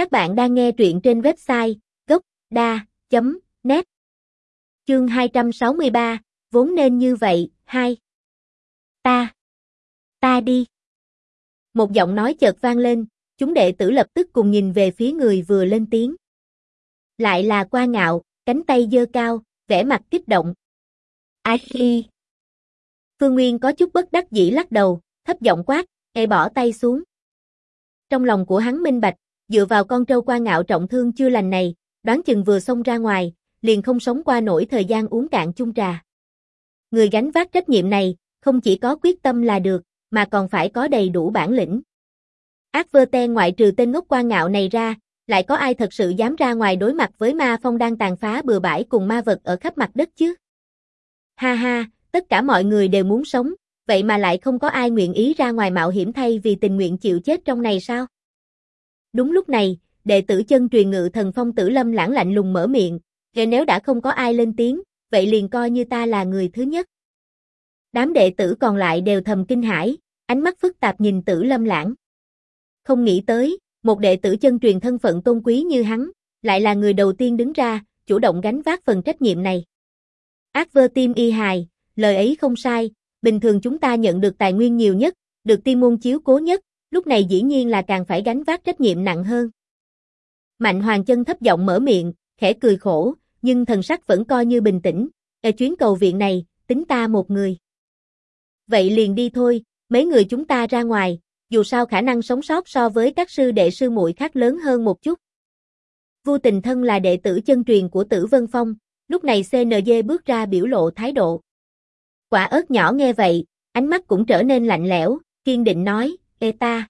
Các bạn đang nghe truyện trên website gốc.da.net Chương 263, vốn nên như vậy, 2 Ta Ta đi Một giọng nói chợt vang lên, chúng đệ tử lập tức cùng nhìn về phía người vừa lên tiếng. Lại là qua ngạo, cánh tay dơ cao, vẻ mặt kích động. Ai khi? Phương Nguyên có chút bất đắc dĩ lắc đầu, thấp giọng quát, ngay bỏ tay xuống. Trong lòng của hắn minh bạch, dựa vào con trâu qua ngạo trọng thương chưa lành này, đoán chừng vừa xông ra ngoài, liền không sống qua nổi thời gian uống cạn chung trà. Người gánh vác trách nhiệm này, không chỉ có quyết tâm là được, mà còn phải có đầy đủ bản lĩnh. Ác vơ te ngoại trừ tên ngốc qua ngạo này ra, lại có ai thật sự dám ra ngoài đối mặt với ma phong đang tàn phá bừa bãi cùng ma vật ở khắp mặt đất chứ? Ha ha, tất cả mọi người đều muốn sống, vậy mà lại không có ai nguyện ý ra ngoài mạo hiểm thay vì tình nguyện chịu chết trong này sao? Đúng lúc này, đệ tử chân truyền ngự thần phong tử lâm lãng lạnh lùng mở miệng, kể nếu đã không có ai lên tiếng, vậy liền coi như ta là người thứ nhất. Đám đệ tử còn lại đều thầm kinh hãi, ánh mắt phức tạp nhìn tử lâm lãng. Không nghĩ tới, một đệ tử chân truyền thân phận tôn quý như hắn, lại là người đầu tiên đứng ra, chủ động gánh vác phần trách nhiệm này. Ác vơ tim y hài, lời ấy không sai, bình thường chúng ta nhận được tài nguyên nhiều nhất, được tiên môn chiếu cố nhất, lúc này dĩ nhiên là càng phải gánh vác trách nhiệm nặng hơn. Mạnh Hoàng chân thấp giọng mở miệng, khẽ cười khổ, nhưng thần sắc vẫn coi như bình tĩnh, ở chuyến cầu viện này, tính ta một người. Vậy liền đi thôi, mấy người chúng ta ra ngoài, dù sao khả năng sống sót so với các sư đệ sư muội khác lớn hơn một chút. Vu Tình Thân là đệ tử chân truyền của Tử Vân Phong, lúc này CNJ bước ra biểu lộ thái độ. Quả ớt nhỏ nghe vậy, ánh mắt cũng trở nên lạnh lẽo, kiên định nói, Ê ta.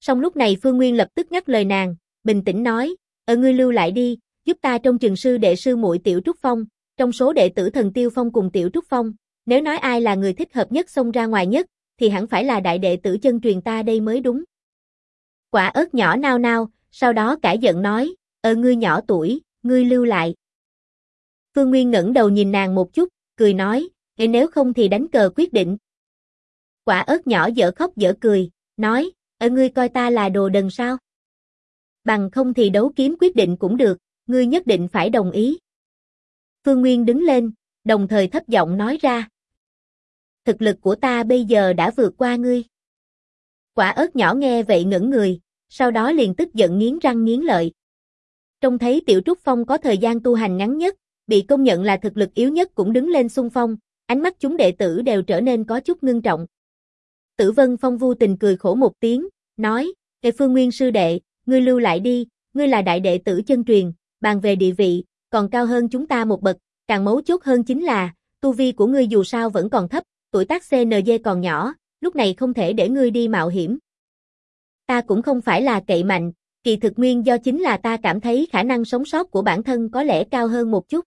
Song lúc này Phương Nguyên lập tức ngắt lời nàng, bình tĩnh nói, ở ngươi lưu lại đi, giúp ta trong trường sư đệ sư muội Tiểu Trúc Phong, trong số đệ tử thần Tiêu Phong cùng Tiểu Trúc Phong, nếu nói ai là người thích hợp nhất xông ra ngoài nhất, thì hẳn phải là đại đệ tử chân truyền ta đây mới đúng. Quả ớt nhỏ nao nao, sau đó cả giận nói, ờ ngươi nhỏ tuổi, ngươi lưu lại. Phương Nguyên ngẩng đầu nhìn nàng một chút, cười nói, nếu không thì đánh cờ quyết định. Quả ớt nhỏ dở khóc dở cười, nói, ở ngươi coi ta là đồ đần sao? Bằng không thì đấu kiếm quyết định cũng được, ngươi nhất định phải đồng ý. Phương Nguyên đứng lên, đồng thời thấp giọng nói ra. Thực lực của ta bây giờ đã vượt qua ngươi. Quả ớt nhỏ nghe vậy ngẩn người, sau đó liền tức giận nghiến răng nghiến lợi. Trông thấy Tiểu Trúc Phong có thời gian tu hành ngắn nhất, bị công nhận là thực lực yếu nhất cũng đứng lên xung phong, ánh mắt chúng đệ tử đều trở nên có chút ngưng trọng. Tử Vân Phong vu tình cười khổ một tiếng, nói, Ê Phương Nguyên sư đệ, ngươi lưu lại đi, ngươi là đại đệ tử chân truyền, bàn về địa vị, còn cao hơn chúng ta một bậc, càng mấu chốt hơn chính là, tu vi của ngươi dù sao vẫn còn thấp, tuổi tác CNG còn nhỏ, lúc này không thể để ngươi đi mạo hiểm. Ta cũng không phải là cậy mạnh, kỳ thực nguyên do chính là ta cảm thấy khả năng sống sót của bản thân có lẽ cao hơn một chút.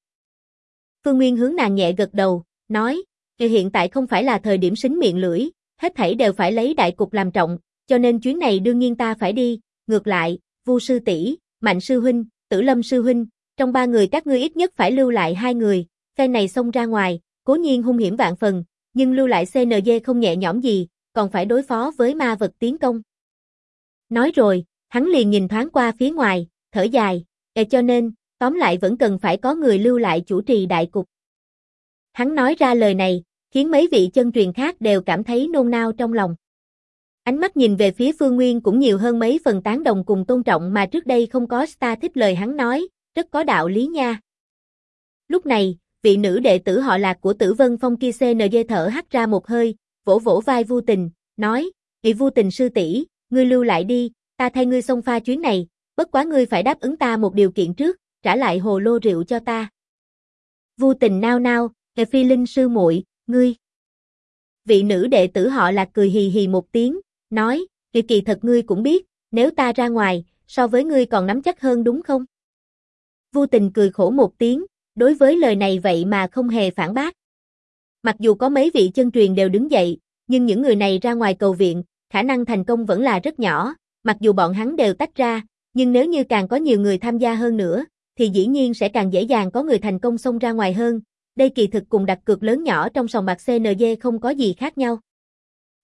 Phương Nguyên hướng nàng nhẹ gật đầu, nói, hiện tại không phải là thời điểm xính miệng lưỡi, hết thảy đều phải lấy đại cục làm trọng, cho nên chuyến này đương nhiên ta phải đi, ngược lại, Vu sư tỷ, Mạnh sư huynh, Tử Lâm sư huynh, trong ba người các ngươi ít nhất phải lưu lại hai người, phe này xông ra ngoài, cố nhiên hung hiểm vạn phần, nhưng lưu lại CNJ không nhẹ nhõm gì, còn phải đối phó với ma vật tiến công. Nói rồi, hắn liền nhìn thoáng qua phía ngoài, thở dài, e cho nên, tóm lại vẫn cần phải có người lưu lại chủ trì đại cục. Hắn nói ra lời này, khiến mấy vị chân truyền khác đều cảm thấy nôn nao trong lòng. Ánh mắt nhìn về phía Phương Nguyên cũng nhiều hơn mấy phần tán đồng cùng tôn trọng mà trước đây không có Star thích lời hắn nói, rất có đạo lý nha. Lúc này, vị nữ đệ tử họ lạc của tử vân phong kia CNG thở hắt ra một hơi, vỗ vỗ vai vu tình, nói, vị vu tình sư tỷ ngươi lưu lại đi, ta thay ngươi xông pha chuyến này, bất quá ngươi phải đáp ứng ta một điều kiện trước, trả lại hồ lô rượu cho ta. Vu tình nao nao, Hề phi linh sư muội ngươi. Vị nữ đệ tử họ lạc cười hì hì một tiếng, nói, kỳ kỳ thật ngươi cũng biết, nếu ta ra ngoài, so với ngươi còn nắm chắc hơn đúng không? Vu tình cười khổ một tiếng, đối với lời này vậy mà không hề phản bác. Mặc dù có mấy vị chân truyền đều đứng dậy, nhưng những người này ra ngoài cầu viện, khả năng thành công vẫn là rất nhỏ, mặc dù bọn hắn đều tách ra, nhưng nếu như càng có nhiều người tham gia hơn nữa, thì dĩ nhiên sẽ càng dễ dàng có người thành công xông ra ngoài hơn. Đây kỳ thực cùng đặt cược lớn nhỏ trong sòng bạc CNG không có gì khác nhau.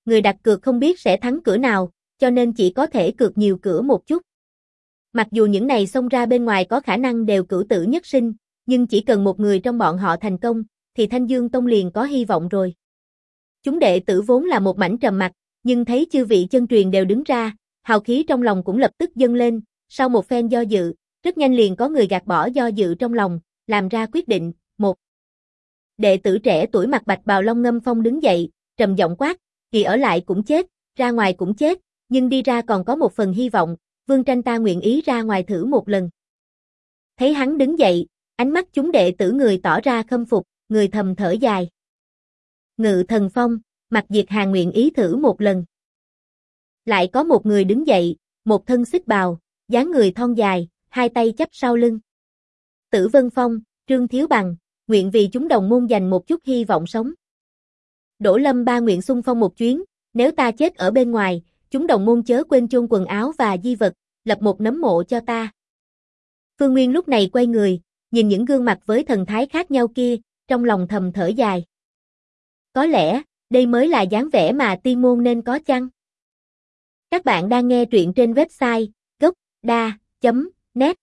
Người đặt cược không biết sẽ thắng cửa nào, cho nên chỉ có thể cược nhiều cửa một chút. Mặc dù những này xông ra bên ngoài có khả năng đều cửu tử nhất sinh, nhưng chỉ cần một người trong bọn họ thành công, thì Thanh Dương Tông liền có hy vọng rồi. Chúng đệ tử vốn là một mảnh trầm mặc nhưng thấy chư vị chân truyền đều đứng ra, hào khí trong lòng cũng lập tức dâng lên, sau một phen do dự, rất nhanh liền có người gạt bỏ do dự trong lòng, làm ra quyết định, một. Đệ tử trẻ tuổi mặt bạch bào long ngâm phong đứng dậy, trầm giọng quát, kỳ ở lại cũng chết, ra ngoài cũng chết, nhưng đi ra còn có một phần hy vọng, vương tranh ta nguyện ý ra ngoài thử một lần. Thấy hắn đứng dậy, ánh mắt chúng đệ tử người tỏ ra khâm phục, người thầm thở dài. Ngự thần phong, mặt diệt hàng nguyện ý thử một lần. Lại có một người đứng dậy, một thân xích bào, dáng người thon dài, hai tay chấp sau lưng. Tử Vân Phong, Trương Thiếu Bằng, nguyện vì chúng đồng môn dành một chút hy vọng sống. Đỗ Lâm ba nguyện xung phong một chuyến, nếu ta chết ở bên ngoài, chúng đồng môn chớ quên chôn quần áo và di vật, lập một nấm mộ cho ta. Phương Nguyên lúc này quay người, nhìn những gương mặt với thần thái khác nhau kia, trong lòng thầm thở dài. Có lẽ, đây mới là dáng vẻ mà tiên môn nên có chăng? Các bạn đang nghe truyện trên website gocda.net